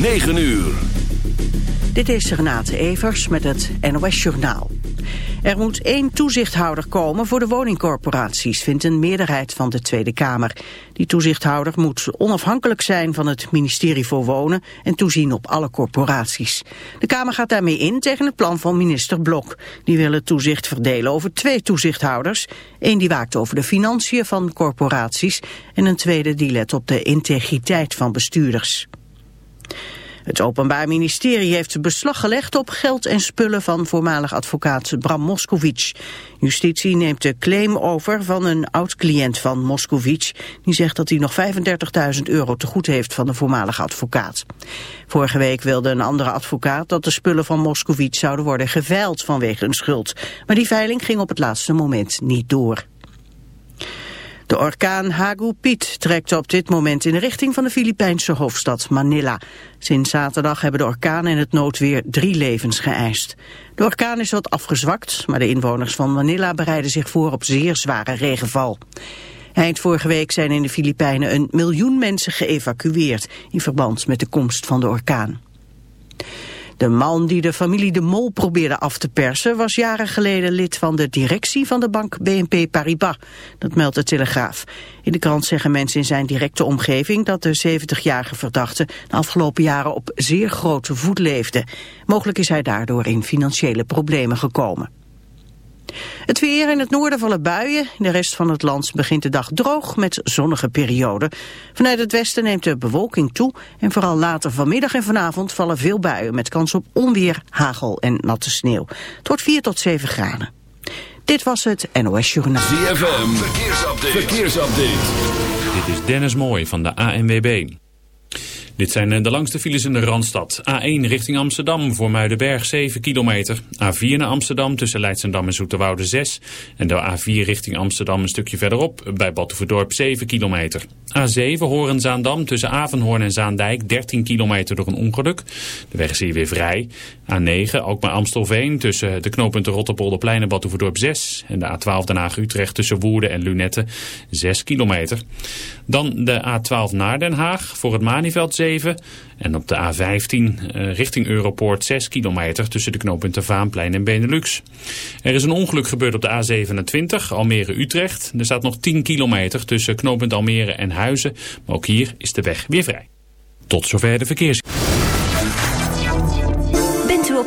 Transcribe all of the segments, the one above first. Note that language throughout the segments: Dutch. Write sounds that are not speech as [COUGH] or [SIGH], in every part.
9 uur. Dit is Renate Evers met het NOS Journaal. Er moet één toezichthouder komen voor de woningcorporaties, vindt een meerderheid van de Tweede Kamer. Die toezichthouder moet onafhankelijk zijn van het ministerie voor Wonen en toezien op alle corporaties. De Kamer gaat daarmee in tegen het plan van minister Blok. Die wil het toezicht verdelen over twee toezichthouders. Eén die waakt over de financiën van corporaties en een tweede die let op de integriteit van bestuurders. Het Openbaar Ministerie heeft beslag gelegd op geld en spullen van voormalig advocaat Bram Moskowitz. Justitie neemt de claim over van een oud-cliënt van Moskowitz. Die zegt dat hij nog 35.000 euro te goed heeft van de voormalige advocaat. Vorige week wilde een andere advocaat dat de spullen van Moskowitz zouden worden geveild vanwege een schuld. Maar die veiling ging op het laatste moment niet door. De orkaan Hagupit trekt op dit moment in de richting van de Filipijnse hoofdstad Manila. Sinds zaterdag hebben de orkaan en het noodweer drie levens geëist. De orkaan is wat afgezwakt, maar de inwoners van Manila bereiden zich voor op zeer zware regenval. Eind vorige week zijn in de Filipijnen een miljoen mensen geëvacueerd in verband met de komst van de orkaan. De man die de familie De Mol probeerde af te persen... was jaren geleden lid van de directie van de bank BNP Paribas. Dat meldt de Telegraaf. In de krant zeggen mensen in zijn directe omgeving... dat de 70-jarige verdachte de afgelopen jaren op zeer grote voet leefde. Mogelijk is hij daardoor in financiële problemen gekomen. Het weer in het noorden vallen buien. In de rest van het land begint de dag droog met zonnige perioden. Vanuit het westen neemt de bewolking toe. En vooral later vanmiddag en vanavond vallen veel buien... met kans op onweer, hagel en natte sneeuw. Het wordt 4 tot 7 graden. Dit was het NOS Journaal. ZFM, verkeersupdate. verkeersupdate. Dit is Dennis Mooij van de ANWB. Dit zijn eh, de langste files in de Randstad. A1 richting Amsterdam voor Muidenberg 7 kilometer. A4 naar Amsterdam tussen Leidsendam en Zoeterwoude 6. En de A4 richting Amsterdam een stukje verderop bij Battenverdorp 7 kilometer. A7 Horen-Zaandam tussen Avenhoorn en Zaandijk 13 kilometer door een ongeluk. De weg is hier weer vrij. A9 ook bij Amstelveen tussen de knooppunten Rotterpolderplein en Battenverdorp 6. En de A12 Den Haag-Utrecht tussen Woerden en Lunette 6 kilometer. Dan de A12 naar Den Haag voor het Maniveld 7. En op de A15 uh, richting Europoort 6 kilometer tussen de knooppunten Vaanplein en Benelux. Er is een ongeluk gebeurd op de A27 Almere-Utrecht. Er staat nog 10 kilometer tussen knooppunt Almere en Huizen. Maar ook hier is de weg weer vrij. Tot zover de verkeers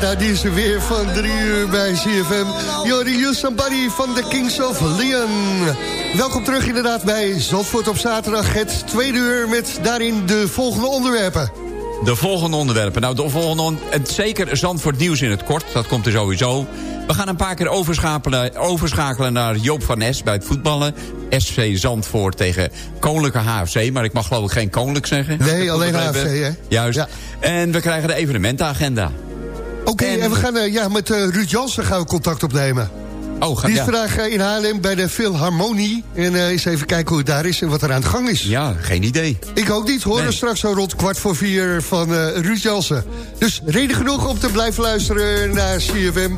Die is er weer van drie uur bij CFM. Jori You Somebody van de Kings of Leon. Welkom terug inderdaad bij Zandvoort op zaterdag. Het tweede uur met daarin de volgende onderwerpen. De volgende onderwerpen. Nou, de volgende on- zeker Zandvoort nieuws in het kort. Dat komt er sowieso. We gaan een paar keer overschakelen, overschakelen naar Joop van Nes bij het voetballen. SV Zandvoort tegen Koninklijke HFC. Maar ik mag geloof ik geen Koninklijk zeggen. Nee, alleen? HFC, hè? Juist. Ja. En we krijgen de evenementenagenda. Oké, En- en, we gaan eh, ja, met eh, Ruud Jansen gaan we contact opnemen. Oh, ga, Die is ja. vandaag eh, in Haarlem bij de Philharmonie. En eh, eens even kijken hoe het daar is en wat er aan de gang is. ja, geen idee. Ik ook niet, horen Nee. straks zo rond kwart voor vier van eh Ruud Jansen. Dus reden genoeg om te blijven luisteren naar CFM.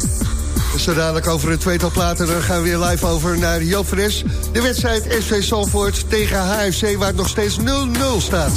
Zo dadelijk over een tweetal platen, dan gaan we weer live over naar Joop van Es. De wedstrijd SV Salvoort tegen HFC, waar het nog steeds 0-0 staat.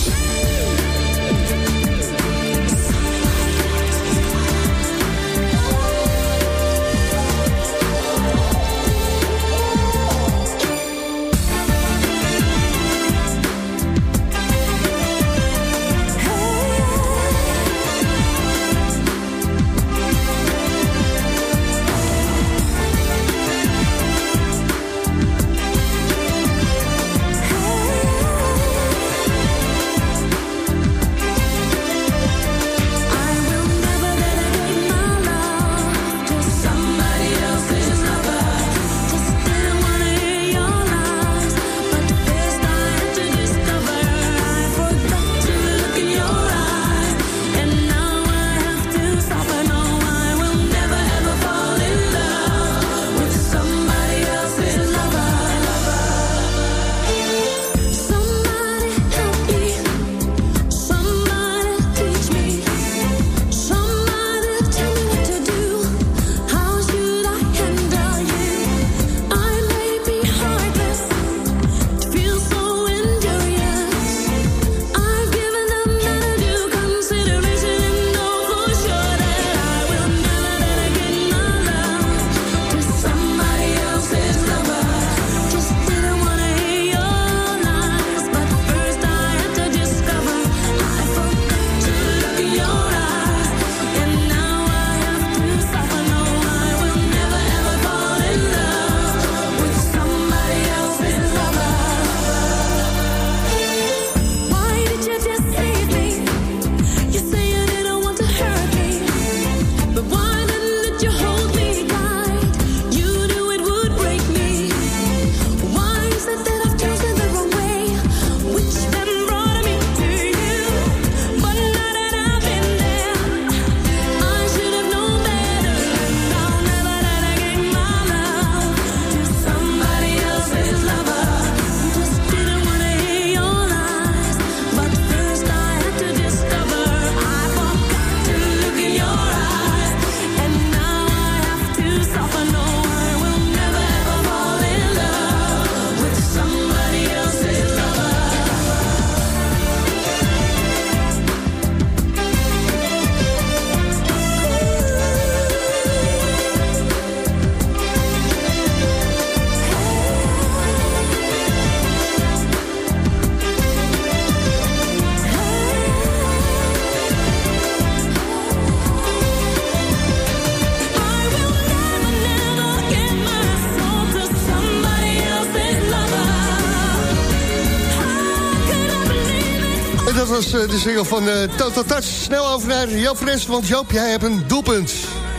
De single van eh, Total Touch. Snel over naar Joop Fres, want Joop, jij hebt een doelpunt.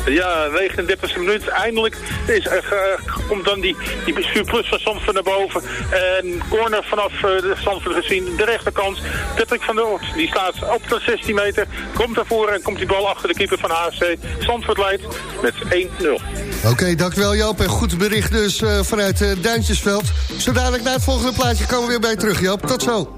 Ja, 39e minuut. Eindelijk is, eh, komt dan die, die surplus van Zandvoort naar boven. En corner vanaf de Zandvoort gezien. De rechterkant. Patrick van der Oort. Die staat op de 16 meter. Komt daarvoor en komt die bal achter de keeper van HFC. Zandvoort leidt met 1-0. Oké, dankjewel Joop. En goed bericht dus eh, vanuit uh, Duintjesveld. Zo dadelijk na het volgende plaatje komen we weer bij terug, Joop. Tot zo.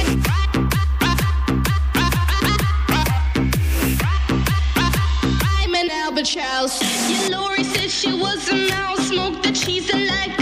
an. Yeah, Lori said she was a mouse. Smoked the cheese and like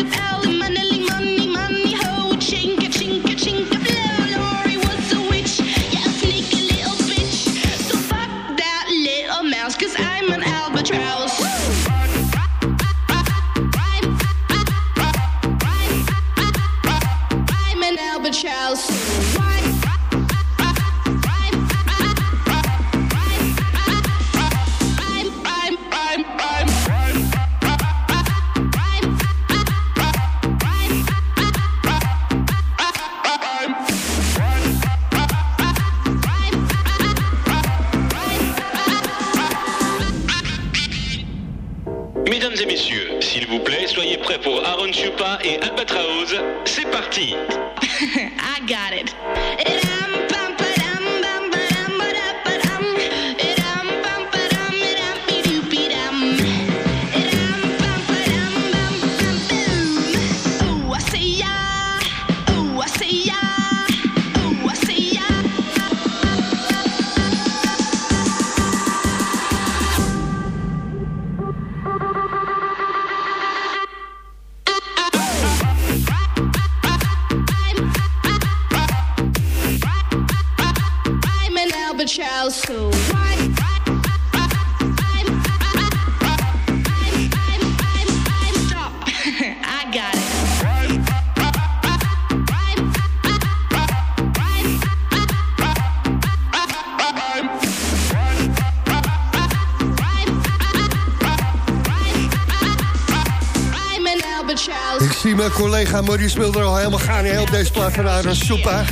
zie mijn collega Maurice Mulder al helemaal gaan heel op deze plaat van Aaron Soepa.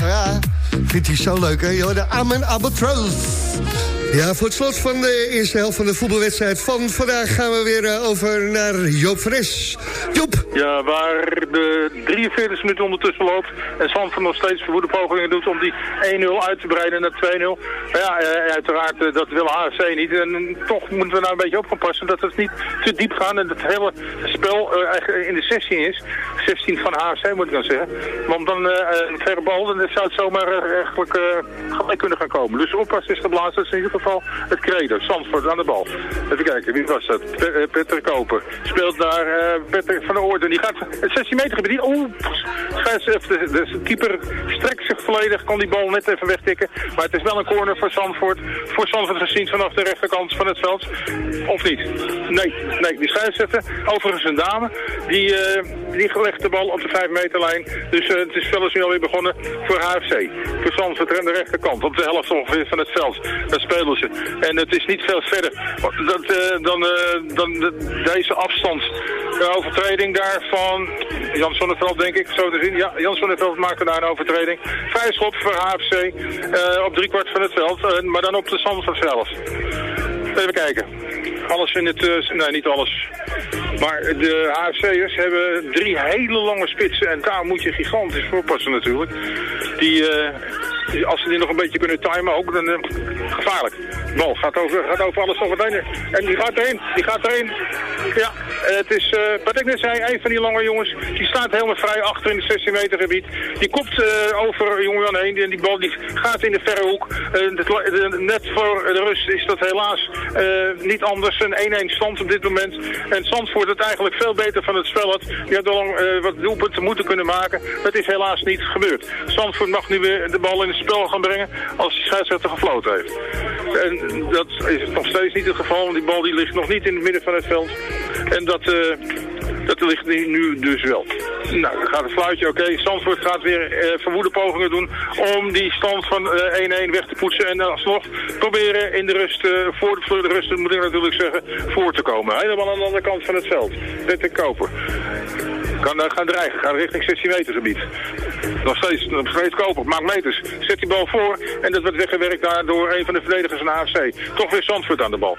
Vindt hij zo leuk, hè? joh, De Amen Albatross. Ja, voor het slot van de eerste helft van de voetbalwedstrijd van vandaag... gaan we weer eh, over naar Joop Fres. Joop, Ja, waar de 43 minuten ondertussen loopt en Zandvoort nog steeds verwoede pogingen doet om die 1-0 uit te breiden naar 2-0. Maar ja, eh, uiteraard, eh, dat wil HFC niet. En toch moeten we nou een beetje op gaan passen dat het niet te diep gaat en dat het hele spel in de 16 is. 16 van HFC moet ik dan zeggen. Want dan een verre bal, dan zou het zomaar eigenlijk gelijk kunnen gaan komen. Dus oppassen is ieder geval het credo. Zandvoort aan de bal. Even kijken, wie was dat? Eh, Petter Koper. Speelt naar eh Petter van der Oorden. Die gaat het 16 meter gebied. Oeh, scheids- de, de, keeper strekt zich volledig. Kon die bal net even wegtikken. Maar het is wel een corner voor Zandvoort. Voor Zandvoort gezien vanaf de rechterkant van het veld. Of niet? Nee, nee. Die scheidsrechter, overigens een dame, die, eh die legt de bal op de 5 meterlijn. Dus eh, het is weliswaar nu alweer begonnen voor HFC. Voor Zandvoort aan de rechterkant. Op de helft ongeveer van het veld. Daar spelen En het is niet veel verder dat, eh, dan, eh, dan de- deze afstand. De overtreding daar van Jan Sonneveld, denk ik, zo te zien. Ja, Jan Sonneveld maakte daar een overtreding. Vrij schop voor HFC eh, op driekwart van het veld. maar dan op de Zandvoort zelf. Even kijken. Alles in het... eh, nee, niet alles. Maar de HFC'ers hebben drie hele lange spitsen. En daar moet je gigantisch voor passen natuurlijk. Die, eh, die- als ze die nog een beetje kunnen timen ook, dan eh, gevaarlijk. Bal gaat over, gaat over alles nog meteen. En die gaat erin. Die gaat erin. Ja, het is, wat ik net zei, een van die lange jongens, die staat helemaal vrij achter in het 16 meter gebied. Die kopt over jongen heen en die bal die gaat in de verre hoek. Net voor de rust is dat helaas niet anders. Een 1-1 stand op dit moment. En Zandvoort het eigenlijk veel beter van het spel had. Die had al eh, wat doelpunten moeten kunnen maken. Dat is helaas niet gebeurd. Zandvoort mag nu weer de bal in het spel gaan brengen als de scheidsrechter gefloten heeft. En dat is nog steeds niet het geval, want die bal die ligt nog niet in het midden van het veld. En dat, eh, dat ligt nu- dus wel. Nou, dan gaat het fluitje, oké. Zandvoort gaat weer eh, verwoede pogingen doen om die stand van eh, 1-1 weg te poetsen. En alsnog proberen in de rust, eh, voor, de, voor rust moet ik natuurlijk zeggen, voor te komen. Helemaal aan de andere kant van het veld. Dit te kopen. Kan eh, gaan dreigen, gaat richting 16 meter gebied. Nog steeds, nog steeds koper, maakt meters. Zet die bal voor en dat wordt weggewerkt daar door een van de verdedigers van AFC. Toch weer Zandvoort aan de bal.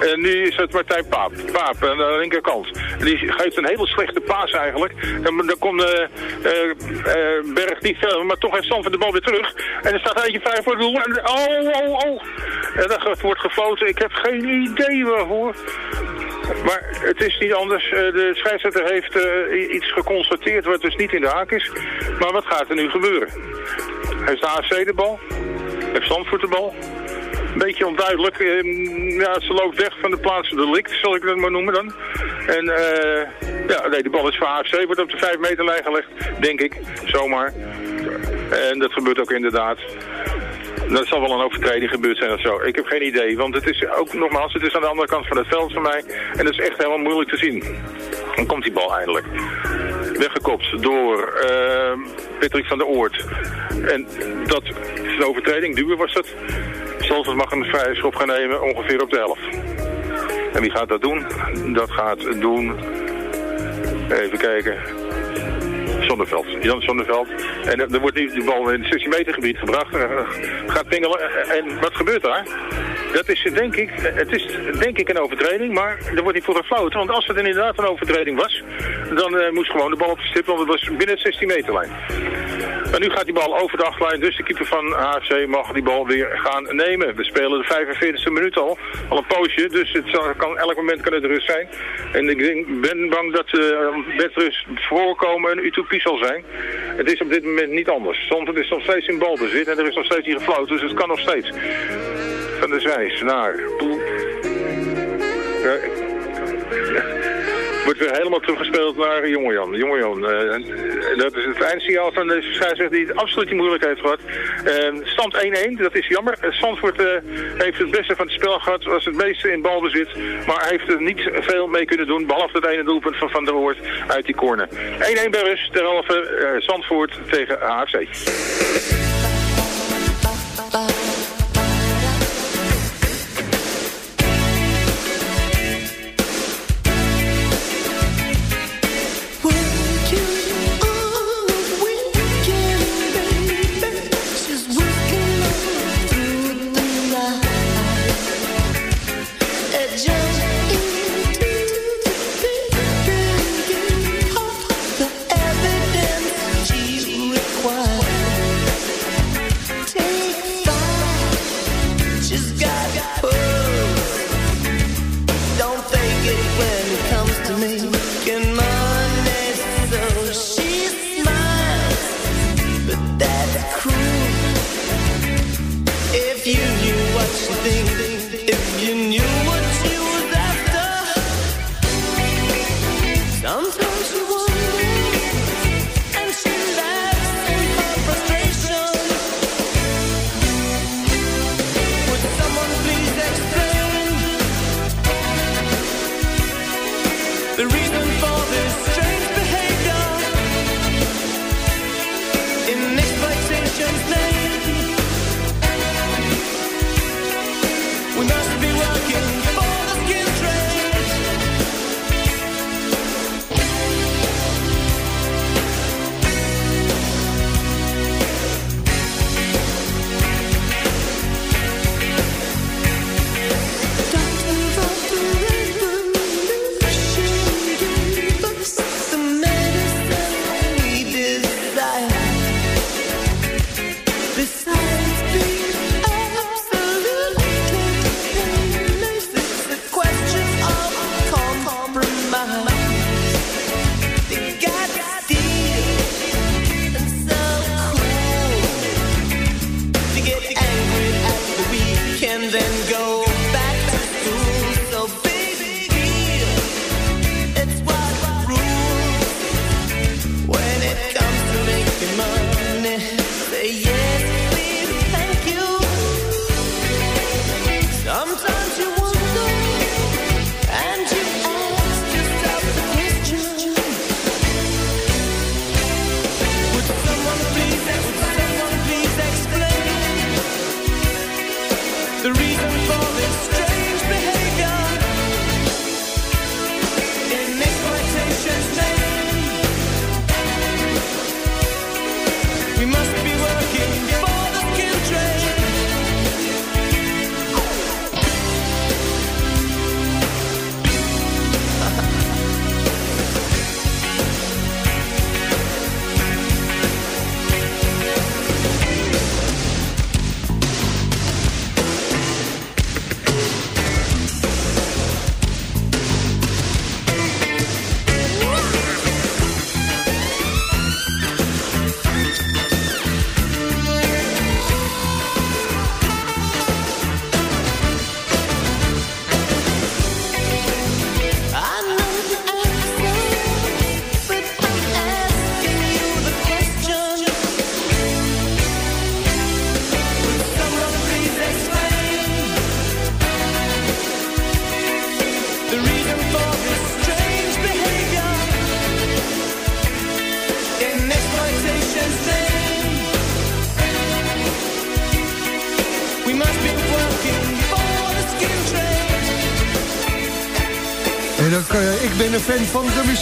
En nu is het Martijn Paap. Paap aan de linkerkant. Die geeft een hele slechte paas eigenlijk. En dan komt eh, eh, eh, Berg niet verder, maar toch heeft Zandvoort de bal weer terug. En er staat eentje vijf voor het doel. En, oh, oh, oh. En dat wordt gefloten. Ik heb geen idee waarvoor. Maar het is niet anders. De scheidsrechter heeft iets geconstateerd wat dus niet in de haak is. Maar wat gaat er nu gebeuren? Heeft de AFC de bal? Heeft Zandvoort de bal? Een beetje onduidelijk. Eh, Ja, ze loopt weg van de plaats delict, zal ik dat maar noemen dan. En eh, ja, nee, de bal is voor AFC, wordt op de 5 meter lijn gelegd, denk ik, zomaar. En dat gebeurt ook inderdaad. Dat zal wel een overtreding gebeurd zijn of zo. Ik heb geen idee, want het is ook, nogmaals, het is aan de andere kant van het veld voor mij. En dat is echt helemaal moeilijk te zien. Dan komt die bal eindelijk. Weggekopt door eh, Patrick van der Oort. En dat is een overtreding, duwen was dat. Zalvert mag een vrije schop gaan nemen, ongeveer op de helft. En wie gaat dat doen? Dat gaat doen... Even kijken. Zonneveld. Jan Zonneveld. En er er wordt nu de bal in het 16 meter gebied gebracht. Eh, gaat pingelen. Eh, En wat gebeurt daar? Dat is eh, denk ik, eh, het is denk ik een overtreding, maar er wordt niet voor gefloten. Want als het inderdaad een overtreding was, dan eh, moest gewoon de bal op de stip, want het was binnen het 16 meterlijn. Maar nu gaat die bal over de achtlijn, dus de keeper van HFC mag die bal weer gaan nemen. We spelen de 45e minuut al, al een poosje, dus het zal, kan, elk moment kan het rust zijn. En ik denk, ben bang dat uh, bedrust voorkomen een utopie zal zijn. Het is op dit moment niet anders. Zandvoort is nog steeds in balbezit en er is nog steeds hier gefloten, dus het kan nog steeds. Van de Zwijs naar... Ja, wordt weer helemaal teruggespeeld naar Jongejan. Jongejan, uh, dat is het eindsignaal van de scheidsrechter die het absoluut niet moeilijk heeft gehad. Stand 1-1, dat is jammer. Zandvoort uh, heeft het beste van het spel gehad, was het meeste in balbezit. Maar heeft er niet veel mee kunnen doen, behalve het ene doelpunt van Van der Hoort uit die corner. 1-1 bij rust, derhalve Zandvoort tegen AFC.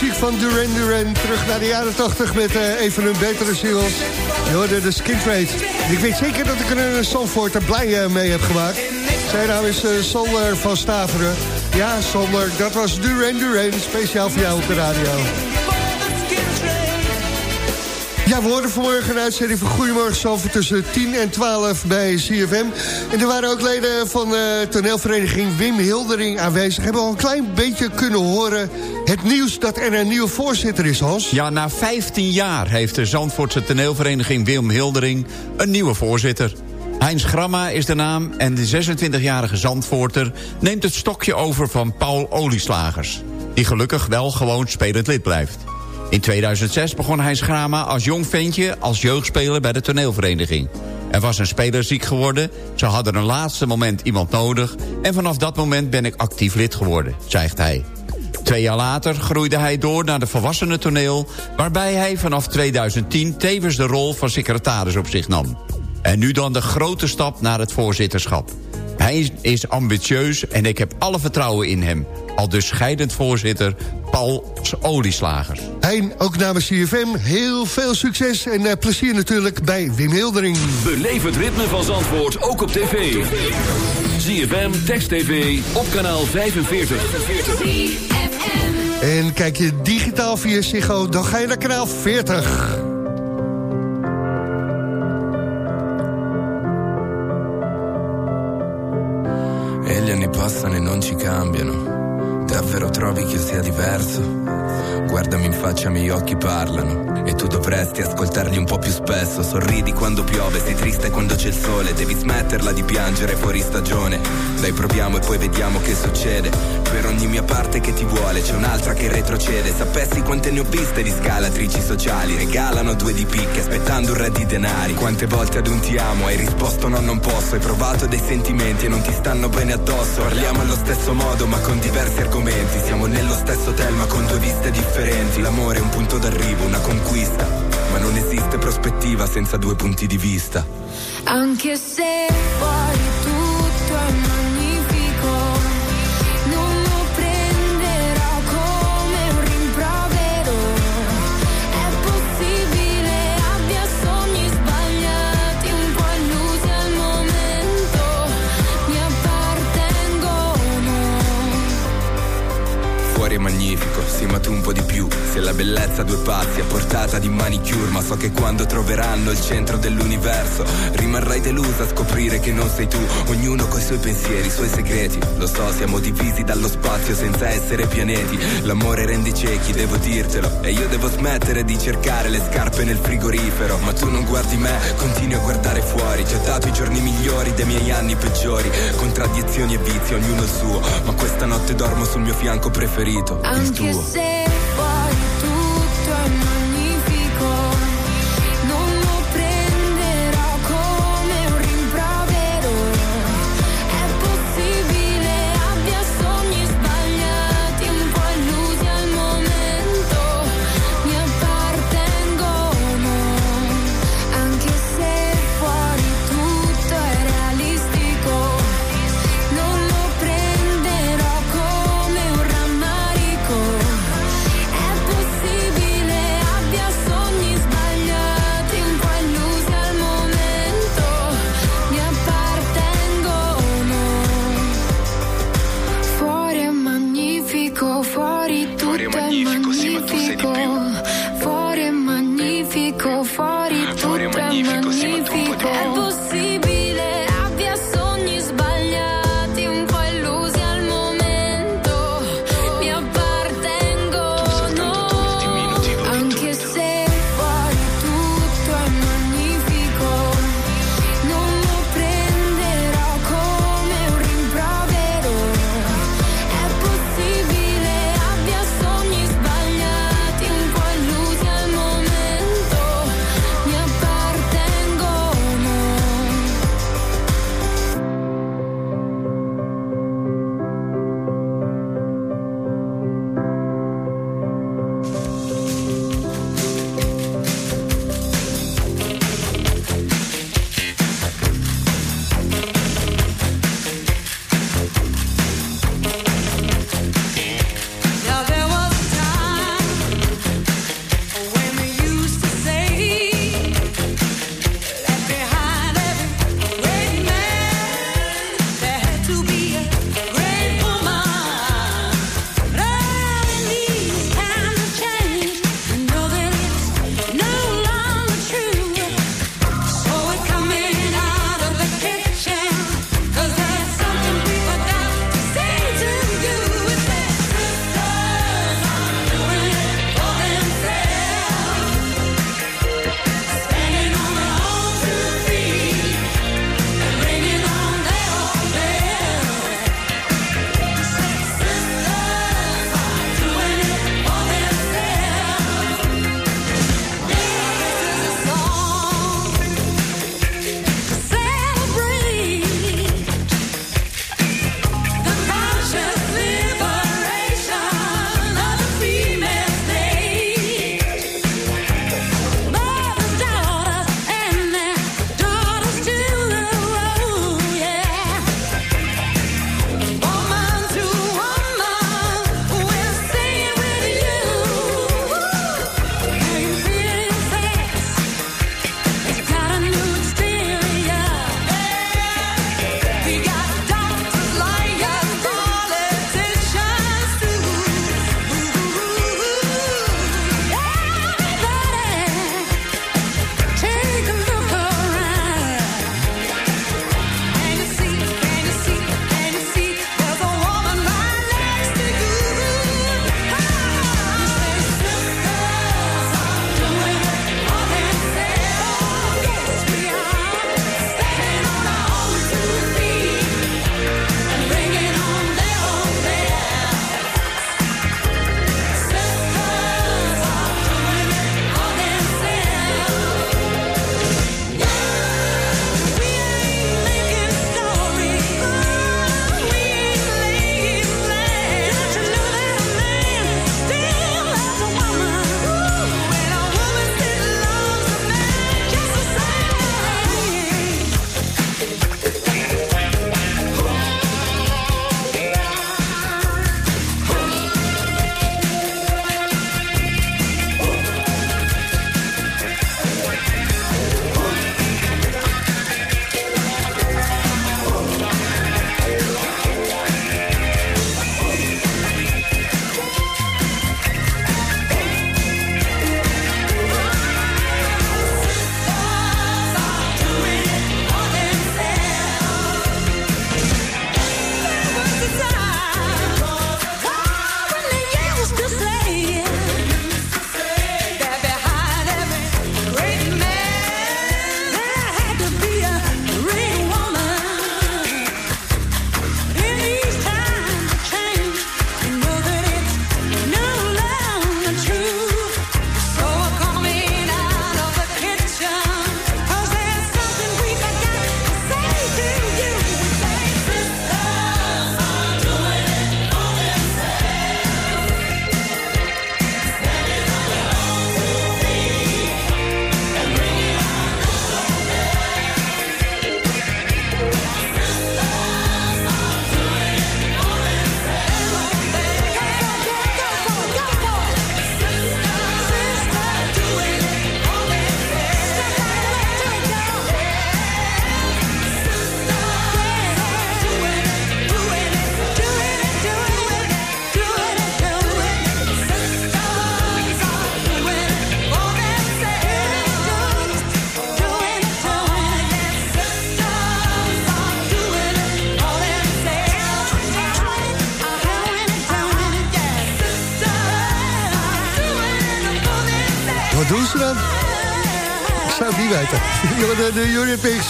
Muziek van Duran Duran. Terug naar de jaren 80 met eh, een van hun betere singles. Je hoorde de Skin Trade. Ik weet zeker dat ik er een Zandvoort er blij eh, mee heb gemaakt. Zijn naam is eh Sander van Staveren. Ja, Sander, dat was Duran Duran. Speciaal voor jou op de radio. Ja, we hoorden vanmorgen een uitzending van Goedemorgen Zalver tussen 10 en 12 bij CFM. En er waren ook leden van de toneelvereniging Wim Hildering aanwezig. Hebben al een klein beetje kunnen horen het nieuws dat er een nieuwe voorzitter is, Hans. Ja, na 15 jaar heeft de Zandvoortse toneelvereniging Wim Hildering een nieuwe voorzitter. Heinz Gramma is de naam en de 26-jarige Zandvoorter neemt het stokje over van Paul Olieslagers. Die gelukkig wel gewoon spelend lid blijft. In 2006 begon Heinz Grama als jong ventje als jeugdspeler bij de toneelvereniging. Er was een speler ziek geworden, ze hadden een laatste moment iemand nodig... en vanaf dat moment ben ik actief lid geworden, zegt hij. Twee jaar later groeide hij door naar de volwassenen toneel... waarbij hij vanaf 2010 tevens de rol van secretaris op zich nam. En nu dan de grote stap naar het voorzitterschap. Hij is ambitieus en ik heb alle vertrouwen in hem. Al dus scheidend voorzitter Paul Olieslagers. Hein, ook namens CFM, heel veel succes en eh, plezier natuurlijk bij Wim Hildering. Beleef het ritme van Zandvoort ook op tv. ZFM, Text TV, op kanaal 45. En kijk je digitaal via Ziggo, dan ga je naar kanaal 40. E gli anni passano e non ci cambiano. Davvero trovi che io sia diverso? Guardami in faccia, i miei occhi parlano. E tu dovresti ascoltarli un po' più spesso. Sorridi quando piove, sei triste quando c'è il sole. Devi smetterla di piangere fuori stagione. Dai, proviamo e poi vediamo che succede. Per ogni mia parte che ti vuole, c'è un'altra che retrocede. Sapessi quante ne ho viste di scalatrici sociali. Regalano due di picche aspettando un re di denari. Quante volte ad un ti amo hai risposto no, non posso. Hai provato dei sentimenti e non ti stanno bene addosso. Parliamo allo stesso modo ma con diversi argomenti. Siamo nello stesso hotel ma con due viste differenti. L'amore è un punto d'arrivo, una conquista. Ma non esiste prospettiva senza due punti di vista. Anche se fuori la bellezza a due passi a portata di manicure Ma so che quando troveranno il centro dell'universo Rimarrai delusa a scoprire che non sei tu. Ognuno coi suoi pensieri, i suoi segreti. Lo so, siamo divisi dallo spazio senza essere pianeti L'amore rende ciechi, devo dirtelo. E io devo smettere di cercare le scarpe nel frigorifero. Ma tu non guardi me, continui a guardare fuori. Ti ho dato i giorni migliori dei miei anni peggiori. Contraddizioni e vizi, ognuno il suo. Ma questa notte dormo sul mio fianco preferito, il tuo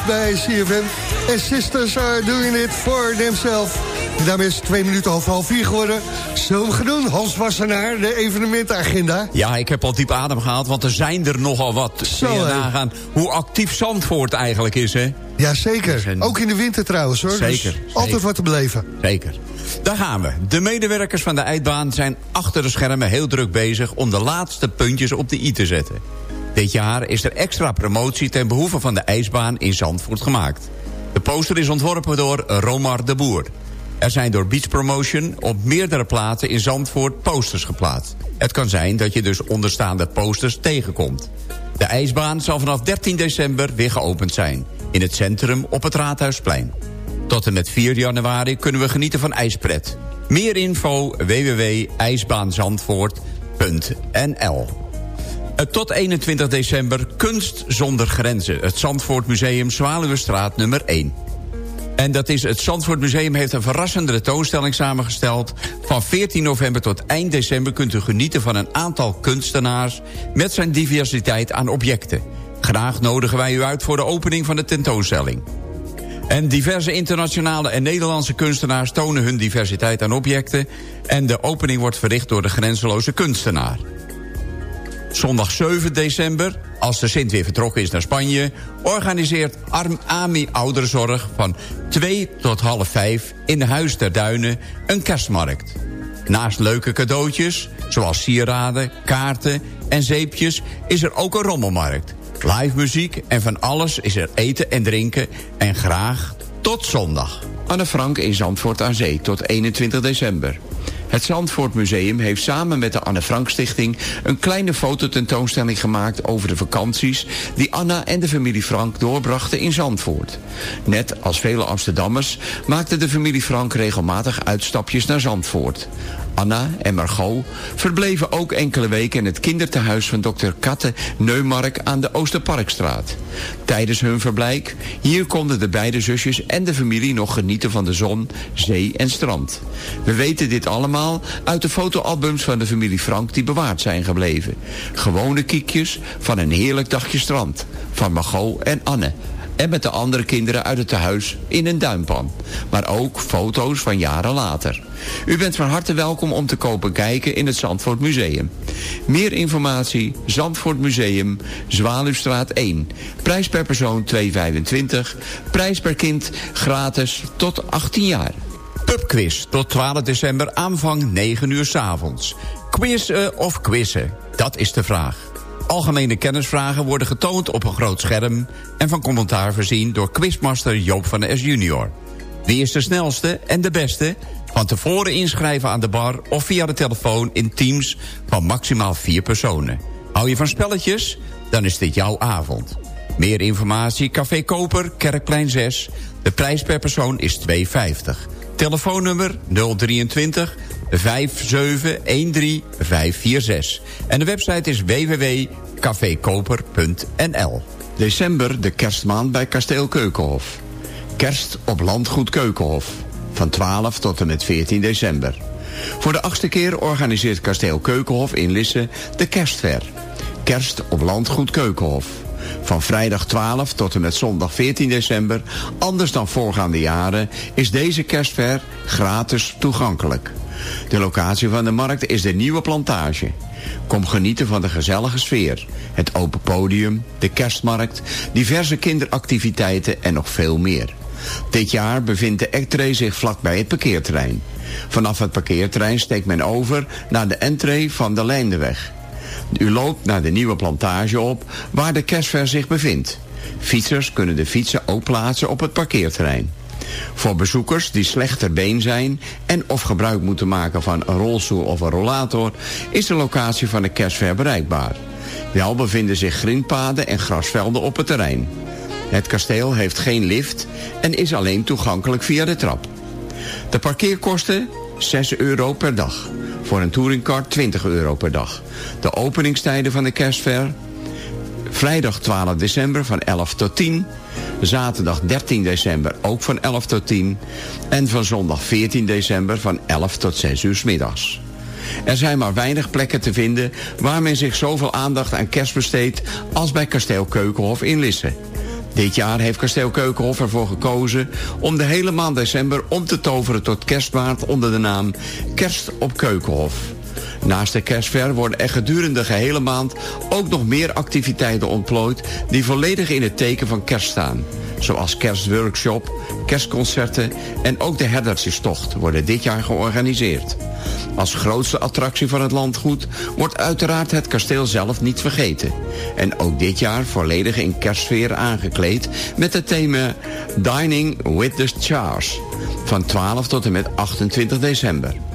bij CFM. En Sisters are doing it for themselves. En daarmee is het twee minuten over half vier geworden. Zullen we gaan doen? Hans Wassenaar, de evenementenagenda. Ja, ik heb al diep adem gehaald, want er zijn er nogal wat. Zo, je nagaan hoe actief Zandvoort eigenlijk is, hè? Ja, zeker. Ook in de winter trouwens, hoor. Dus Zeker, altijd wat te beleven. Zeker. Daar gaan we. De medewerkers van de ijsbaan zijn achter de schermen heel druk bezig... om de laatste puntjes op de i te zetten. Dit jaar is er extra promotie ten behoeve van de ijsbaan in Zandvoort gemaakt. De poster is ontworpen door Romar de Boer. Er zijn door Beach Promotion op meerdere plaatsen in Zandvoort posters geplaatst. Het kan zijn dat je dus onderstaande posters tegenkomt. De ijsbaan zal vanaf 13 december weer geopend zijn. In het centrum op het Raadhuisplein. Tot en met 4 januari kunnen we genieten van ijspret. Meer info www.ijsbaanzandvoort.nl Tot 21 december Kunst zonder grenzen. Het Zandvoort Museum Zwaluwestraat nummer 1. En dat is het Zandvoort Museum heeft een verrassende tentoonstelling samengesteld. Van 14 november tot eind december kunt u genieten van een aantal kunstenaars... met zijn diversiteit aan objecten. Graag nodigen wij u uit voor de opening van de tentoonstelling. En diverse internationale en Nederlandse kunstenaars tonen hun diversiteit aan objecten. En de opening wordt verricht door de grenzeloze kunstenaar. Zondag 7 december, als de Sint weer vertrokken is naar Spanje... organiseert Arm AMI Ouderenzorg van 2 tot half 5 in de Huis der Duinen een kerstmarkt. Naast leuke cadeautjes, zoals sieraden, kaarten en zeepjes... is er ook een rommelmarkt. Live muziek en van alles is er eten en drinken en graag tot zondag. Anne Frank in Zandvoort aan Zee tot 21 december. Het Zandvoort Museum heeft samen met de Anne Frank Stichting... een kleine fototentoonstelling gemaakt over de vakanties... die Anna en de familie Frank doorbrachten in Zandvoort. Net als vele Amsterdammers maakte de familie Frank regelmatig uitstapjes naar Zandvoort. Anna en Margot verbleven ook enkele weken in het kindertehuis van dokter Katte Neumark aan de Oosterparkstraat. Tijdens hun verblijf hier konden de beide zusjes en de familie nog genieten van de zon, zee en strand. We weten dit allemaal uit de fotoalbums van de familie Frank die bewaard zijn gebleven. Gewone kiekjes van een heerlijk dagje strand van Margot en Anne en met de andere kinderen uit het tehuis in een duimpan. Maar ook foto's van jaren later. U bent van harte welkom om te kopen kijken in het Zandvoort Museum. Meer informatie, Zandvoort Museum, Zwaluwstraat 1. Prijs per persoon 2,25. Prijs per kind gratis tot 18 jaar. Pubquiz tot 12 december aanvang 9 uur 's avonds. Quizzen of quizzen? Dat is de vraag. Algemene kennisvragen worden getoond op een groot scherm... en van commentaar voorzien door quizmaster Joop van der S junior. Wie is de snelste en de beste? Van tevoren inschrijven aan de bar of via de telefoon in teams van maximaal vier personen. Hou je van spelletjes? Dan is dit jouw avond. Meer informatie, Café Koper, Kerkplein 6. De prijs per persoon is 2,50. Telefoonnummer 023 5713 546. En de website is www.cafekoper.nl. December de kerstmaand bij Kasteel Keukenhof. Kerst op Landgoed Keukenhof. Van 12 tot en met 14 december. Voor de achtste keer organiseert Kasteel Keukenhof in Lisse de kerstver. Kerst op Landgoed Keukenhof. Van vrijdag 12 tot en met zondag 14 december, anders dan voorgaande jaren, is deze kerstver gratis toegankelijk. De locatie van de markt is de nieuwe plantage. Kom genieten van de gezellige sfeer. Het open podium, de kerstmarkt, diverse kinderactiviteiten en nog veel meer. Dit jaar bevindt de Ectree zich vlakbij het parkeerterrein. Vanaf het parkeerterrein steekt men over naar de entree van de Leindeweg. U loopt naar de nieuwe plantage op waar de kerstver zich bevindt. Fietsers kunnen de fietsen ook plaatsen op het parkeerterrein. Voor bezoekers die slechter been zijn en of gebruik moeten maken van een rolstoel of een rollator... is de locatie van de kerstver bereikbaar. Wel bevinden zich grindpaden en grasvelden op het terrein. Het kasteel heeft geen lift en is alleen toegankelijk via de trap. De parkeerkosten 6 euro per dag. Voor een touringcar 20 euro per dag. De openingstijden van de kerstver... Vrijdag 12 december van 11 tot 10. Zaterdag 13 december ook van 11 tot 10. En van zondag 14 december van 11 tot 6 uur middags. Er zijn maar weinig plekken te vinden waar men zich zoveel aandacht aan kerst besteedt als bij Kasteel Keukenhof in Lisse. Dit jaar heeft Kasteel Keukenhof ervoor gekozen om de hele maand december om te toveren tot kerstmaand onder de naam Kerst op Keukenhof. Naast de kerstver worden er gedurende de gehele maand ook nog meer activiteiten ontplooid die volledig in het teken van kerst staan. Zoals kerstworkshop, kerstconcerten en ook de herdertjestocht worden dit jaar georganiseerd. Als grootste attractie van het landgoed wordt uiteraard het kasteel zelf niet vergeten. En ook dit jaar volledig in kerstsfeer aangekleed met het thema Dining with the Stars van 12 tot en met 28 december.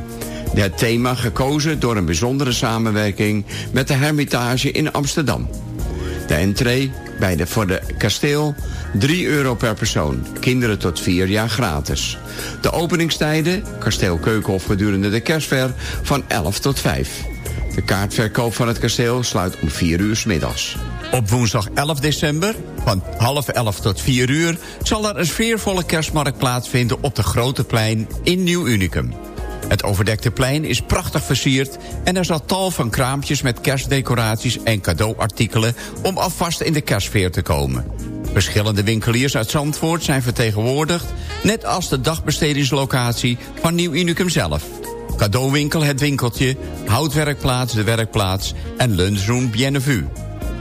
Het thema gekozen door een bijzondere samenwerking met de Hermitage in Amsterdam. De entree bij de, voor de kasteel 3 euro per persoon. Kinderen tot 4 jaar gratis. De openingstijden, kasteel Keukenhof gedurende de kerstver, van 11 tot 5. De kaartverkoop van het kasteel sluit om 4 uur 's middags. Op woensdag 11 december, van half 11 tot 4 uur... zal er een sfeervolle kerstmarkt plaatsvinden op de Grote Plein in Nieuw Unicum. Het overdekte plein is prachtig versierd... en er zal tal van kraampjes met kerstdecoraties en cadeauartikelen... om alvast in de kerstsfeer te komen. Verschillende winkeliers uit Zandvoort zijn vertegenwoordigd... net als de dagbestedingslocatie van Nieuw Unicum zelf. Cadeauwinkel Het Winkeltje, Houtwerkplaats De Werkplaats... en Lunchroom Bienvenue.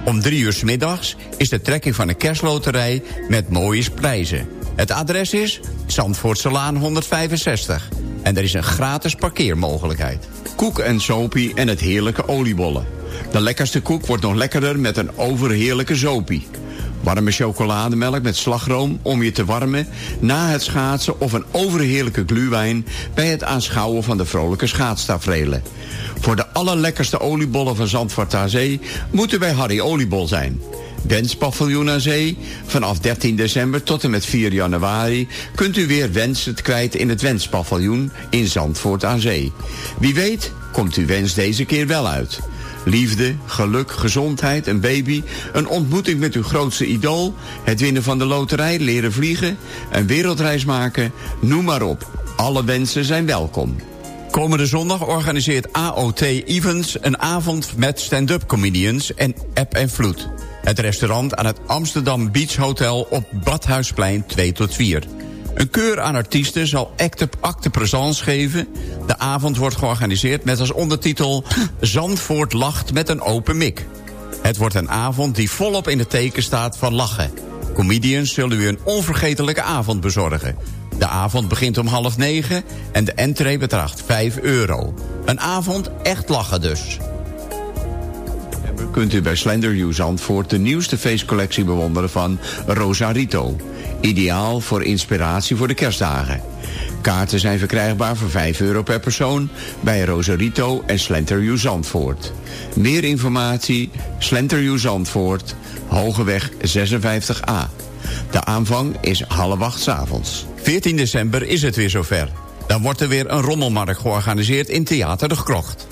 Om drie uur 's middags is de trekking van een kerstloterij met mooie prijzen. Het adres is Zandvoortselaan 165. En er is een gratis parkeermogelijkheid. Koek en sopie en het heerlijke oliebollen. De lekkerste koek wordt nog lekkerder met een overheerlijke sopie. Warme chocolademelk met slagroom om je te warmen... na het schaatsen of een overheerlijke gluwijn... bij het aanschouwen van de vrolijke schaatstafrelen. Voor de allerlekkerste oliebollen van Zandvoort moeten bij Harry Oliebol zijn. Wenspaviljoen aan Zee. Vanaf 13 december tot en met 4 januari... kunt u weer wensen kwijt in het Wenspaviljoen in Zandvoort aan Zee. Wie weet komt uw wens deze keer wel uit. Liefde, geluk, gezondheid, een baby, een ontmoeting met uw grootste idool... het winnen van de loterij, leren vliegen, een wereldreis maken, noem maar op. Alle wensen zijn welkom. Komende zondag organiseert AOT Events een avond met stand-up comedians en app en vloed. Het restaurant aan het Amsterdam Beach Hotel op Badhuisplein 2 tot 4. Een keur aan artiesten zal acte, acte présence geven. De avond wordt georganiseerd met als ondertitel... [LAUGHS] Zandvoort lacht met een open mik. Het wordt een avond die volop in het teken staat van lachen. Comedians zullen u een onvergetelijke avond bezorgen. De avond begint om half negen en de entree bedraagt 5 euro. Een avond echt lachen dus kunt u bij Slender U Zandvoort de nieuwste feestcollectie bewonderen van Rosarito. Ideaal voor inspiratie voor de kerstdagen. Kaarten zijn verkrijgbaar voor 5 euro per persoon bij Rosarito en Slender U Zandvoort. Meer informatie Slender U Zandvoort, Hogeweg 56A. De aanvang is half acht avonds. 14 december is het weer zover. Dan wordt er weer een rommelmarkt georganiseerd in Theater de Krocht.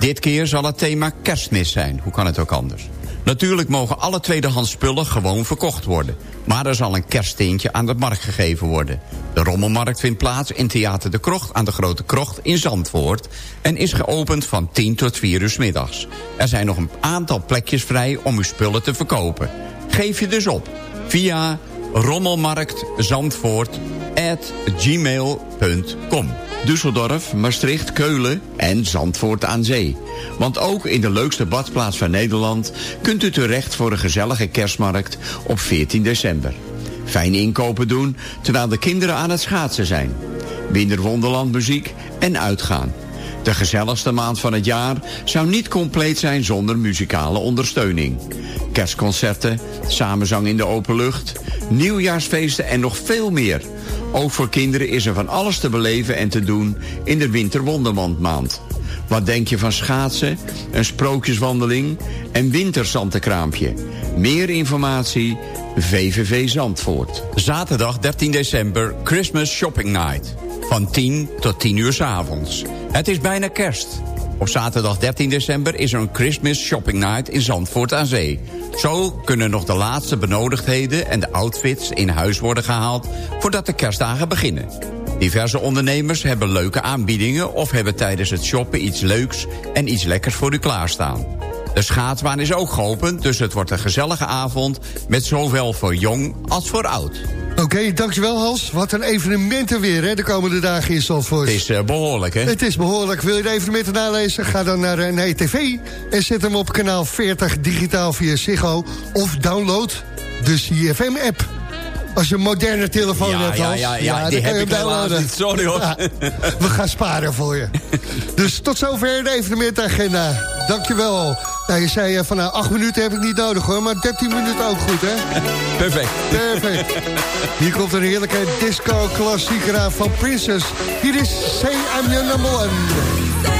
Dit keer zal het thema kerstmis zijn, hoe kan het ook anders? Natuurlijk mogen alle tweedehands spullen gewoon verkocht worden. Maar er zal een kerststeentje aan de markt gegeven worden. De rommelmarkt vindt plaats in Theater de Krocht aan de Grote Krocht in Zandvoort... en is geopend van 10 tot 4 uur middags. Er zijn nog een aantal plekjes vrij om uw spullen te verkopen. Geef je dus op via rommelmarktzandvoort@gmail.com. Düsseldorf, Maastricht, Keulen en Zandvoort aan Zee. Want ook in de leukste badplaats van Nederland... kunt u terecht voor een gezellige kerstmarkt op 14 december. Fijn inkopen doen terwijl de kinderen aan het schaatsen zijn. Winterwonderland muziek en uitgaan. De gezelligste maand van het jaar zou niet compleet zijn zonder muzikale ondersteuning. Kerstconcerten, samenzang in de open lucht, nieuwjaarsfeesten en nog veel meer. Ook voor kinderen is er van alles te beleven en te doen in de winterwonderlandmaand. Wat denk je van schaatsen, een sprookjeswandeling en winterzantenkraampje? Meer informatie, VVV Zandvoort. Zaterdag 13 december, Christmas Shopping Night. Van 10 tot 10 uur s avonds. Het is bijna kerst. Op zaterdag 13 december is er een Christmas Shopping Night in Zandvoort aan Zee. Zo kunnen nog de laatste benodigdheden en de outfits in huis worden gehaald... voordat de kerstdagen beginnen. Diverse ondernemers hebben leuke aanbiedingen... of hebben tijdens het shoppen iets leuks en iets lekkers voor u klaarstaan. De schaatsbaan is ook geopend, dus het wordt een gezellige avond... met zowel voor jong als voor oud. Oké, dankjewel Hans. Wat een evenementen weer hè, de komende dagen in Zandvoort. Het is eh, behoorlijk, hè? Het is behoorlijk. Wil je de evenementen nalezen? Ga dan naar, eh, naar je tv en zet hem op kanaal 40 digitaal via Ziggo. Of download de CFM-app. Als je een moderne telefoon Ja, hebt, ja, Hans. ja, ja, dan die heb ik helaas niet. Sorry, hoor. Ja, we gaan sparen voor je. [LAUGHS] Dus tot zover de evenementagenda. Dankjewel. Nou, je zei eh, van nou, acht minuten heb ik niet nodig hoor, maar 13 minuten ook goed, hè? [LAUGHS] Perfect. Perfect. Hier komt een heerlijke disco-klassieker aan van Princess. Hier is Say I'm Your Number One.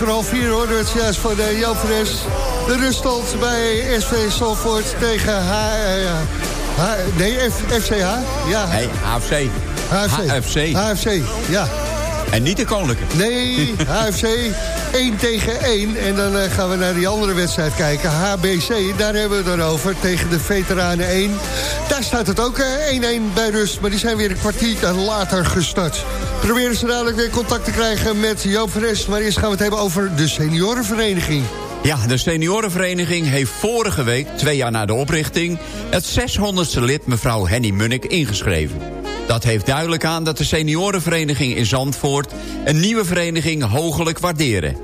voor half vier hoorde het juist van de Jan Fres. De ruststand bij SV Salford tegen H... eh, H nee, F, FCH? Ja. Nee. HFC. HFC. HFC, ja. En niet de Koninklijke. Nee, [LAUGHS] HFC 1 tegen 1. En dan eh, gaan we naar die andere wedstrijd kijken. HBC, daar hebben we het over. Tegen de Veteranen 1. Daar staat het ook eh, 1-1 bij rust. Maar die zijn weer een kwartier later gestart. Proberen ze dadelijk weer contact te krijgen met Joop Fres. Maar eerst gaan we het hebben over de seniorenvereniging. Ja, de seniorenvereniging heeft vorige week, twee jaar na de oprichting... het 600ste lid, mevrouw Henny Munnik, ingeschreven. Dat heeft duidelijk aan dat de seniorenvereniging in Zandvoort... een nieuwe vereniging hoogelijk waarderen.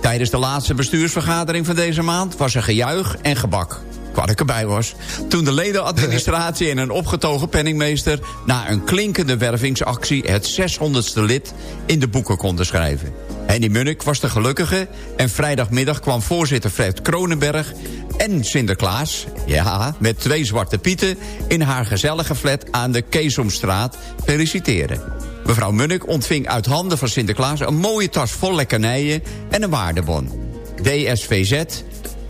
Tijdens de laatste bestuursvergadering van deze maand... was er gejuich en gebak. Waar ik erbij was. Toen de ledenadministratie en een opgetogen penningmeester... na een klinkende wervingsactie het 600ste lid in de boeken konden schrijven. Henny Munnik was de gelukkige... en vrijdagmiddag kwam voorzitter Fred Kronenberg en Sinterklaas... ja, met twee zwarte pieten... in haar gezellige flat aan de Keesomstraat feliciteren. Mevrouw Munnik ontving uit handen van Sinterklaas... een mooie tas vol lekkernijen en een waardebon. DSVZ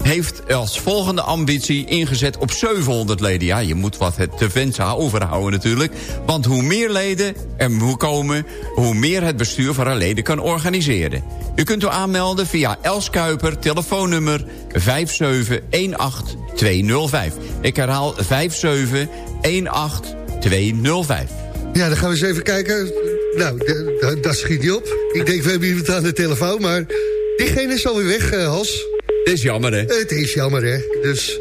heeft als volgende ambitie ingezet op 700 leden. Ja, je moet wat te wensen overhouden natuurlijk. Want hoe meer leden er hoe komen... hoe meer het bestuur van haar leden kan organiseren. U kunt u aanmelden via Els Kuiper, telefoonnummer 5718205. Ik herhaal 5718205. Ja, dan gaan we eens even kijken. Nou, dat schiet niet op. Ik denk, we hebben iemand aan de telefoon, maar diegene is alweer weg, eh, Has. Het is jammer, hè? Het is jammer, hè. Dus,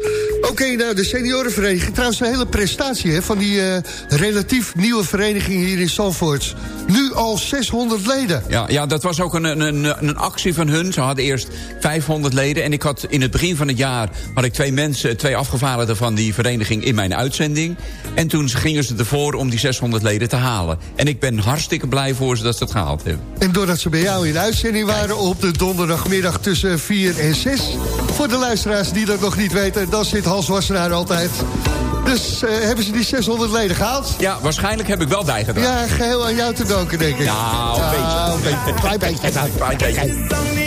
oké, nou, de seniorenvereniging. Trouwens, een hele prestatie, hè, van die eh, relatief nieuwe vereniging hier in Zandvoort. Nu al 600 leden. Ja, ja, dat was ook een, een, een, een actie van hun. Ze hadden eerst 500 leden. En ik had in het begin van het jaar had ik twee mensen, twee afgevaardigden van die vereniging in mijn uitzending. En toen gingen ze ervoor om die 600 leden te halen. En ik ben hartstikke blij voor ze dat ze het gehaald hebben. En doordat ze bij jou in de uitzending waren op de donderdagmiddag tussen 4 en 6. Voor de luisteraars die dat nog niet weten, dan zit Hans Wassenaar altijd. Dus eh, hebben ze die 600 leden gehaald? Ja, waarschijnlijk heb ik wel bijgedragen. Ja, geheel aan jou te danken, denk ik. Nou, een beetje. een beetje. Een klein beetje. [LAUGHS] Een klein beetje.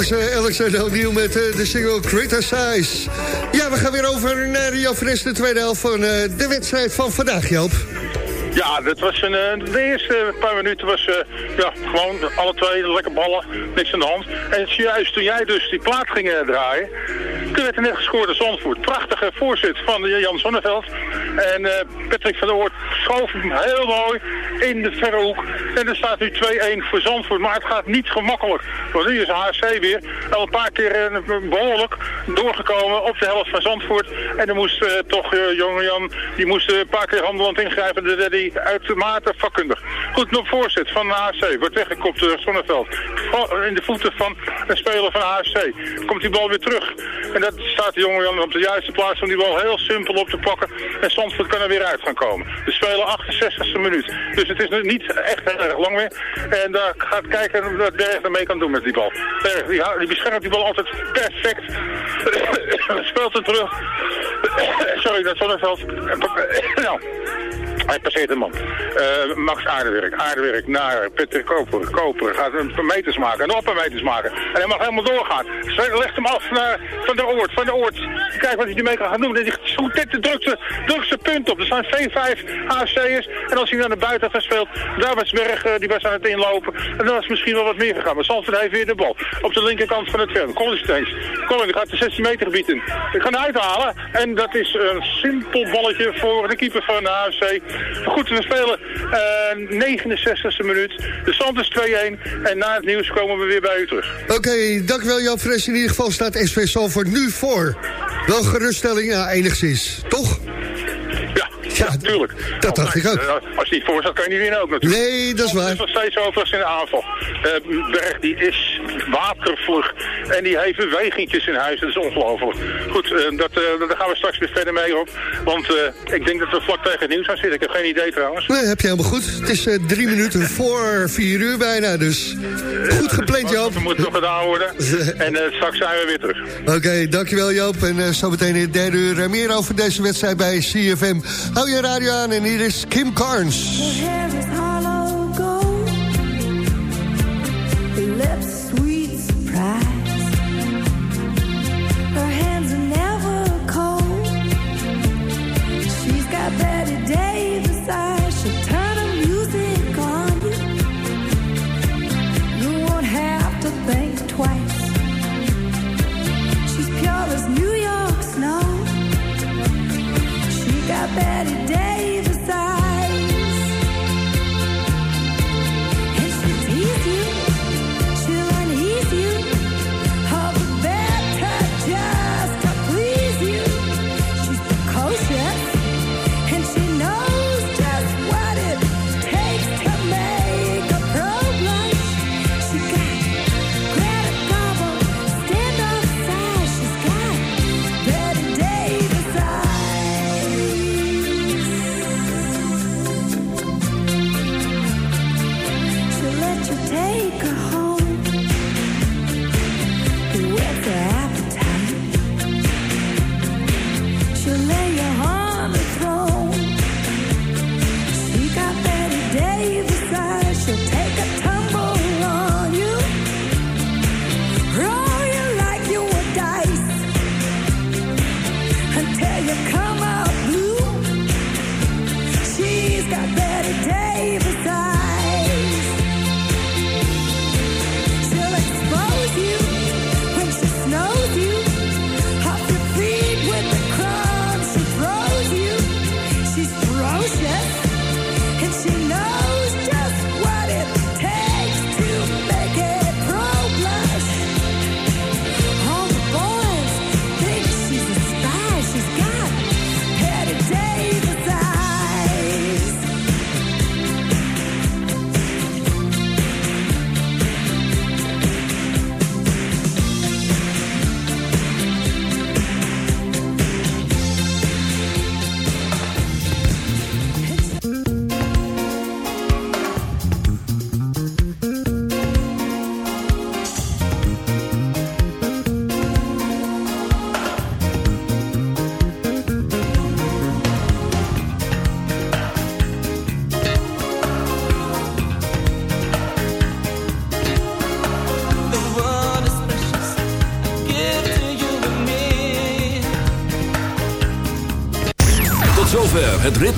Was eh, Alexander O'Neill met eh, de single Criticize. Ja, we gaan weer over naar Jan Fres, de tweede helft van eh, de wedstrijd van vandaag, Joop. Ja, dat was een, de eerste paar minuten was ja, gewoon alle twee lekker ballen, niks aan de hand. En juist toen jij dus die plaat ging draaien, toen werd er net gescoord door Zandvoort. Prachtige voorzet van Jan Zonneveld. En Patrick van der Hoort schoof hem heel mooi in de verre hoek. En er staat nu 2-1 voor Zandvoort, maar het gaat niet gemakkelijk. Want nu is HC weer al een paar keer eh, behoorlijk doorgekomen op de helft van Zandvoort. En dan moest eh, toch eh, jonge Jan, die moest een paar keer handelend ingrijpen. Dat deed hij uitermate vakkundig. Goed, nog voorzet van de HC. Wordt weggekopt door Zonneveld. In de voeten van een speler van HC. Komt die bal weer terug. En dat staat de jonge Jan op de juiste plaats om die bal heel simpel op te pakken. En Zandvoort kan er weer uit gaan komen. We spelen 68e minuut. Dus het is niet echt heel erg lang meer. En daar gaat kijken wat Berg ermee kan doen met die bal. Berg, die, die beschermt die bal altijd perfect. [COUGHS] Speelt terug. [COUGHS] Sorry, dat Zonneveld. [COUGHS] Nou, hij passeert een man. Eh, Max Aardewerk. Aardewerk naar Patrick Koper. Koper gaat een paar meters maken. En nog een paar meters maken. En hij mag helemaal doorgaan. Legt hem af naar Van der Oort. Van der Oort. Kijk wat hij ermee kan gaan doen. En die zoekt dit de drukste, punt op. Er staan V5 HFC'ers. En als hij naar de buiten gaat speelt. Daar was Berg, eh, die was aan het inlopen. En dan was misschien wel wat meer gegaan. Maar Zandvoort heeft weer de bal. Op de linkerkant van het veld. Collins steeds. Collins gaat de 16 meter gebied. Ik ga hem uithalen. En dat is een simpel balletje voor de keeper van de AFC. Goed, we spelen eh 69e minuut. De stand is 2-1. En na het nieuws komen we weer bij u terug. Oké, dankjewel Jan Fres. In ieder geval staat SV Salford nu voor. Wel geruststelling, ja, enigszins. Toch? Ja, ja, tuurlijk. dat dacht ik ook. Eh, Als je niet voor staat, kan je niet winnen ook natuurlijk. Nee, dat is waar. Het is nog steeds overigens in de aanval. Eh, Berg die is watervlug en die heeft bewegingjes in huis. Dat is ongelooflijk. Goed, eh, dat, eh, daar gaan we straks weer verder mee op. Want eh, ik denk dat we vlak tegen het nieuws gaan zitten. Ik heb geen idee trouwens. Nee, heb je helemaal goed. Het is drie minuten [LAUGHS] voor vier uur bijna, dus goed gepland, Joop. We moeten nog gedaan worden. [LAUGHS] En eh, straks zijn we weer terug. Oké, dankjewel Joop. En eh, zometeen in het derde uur meer over deze wedstrijd bij CFM. Hou je radio aan en hier is Kim Carnes. Lips sweet Take a home.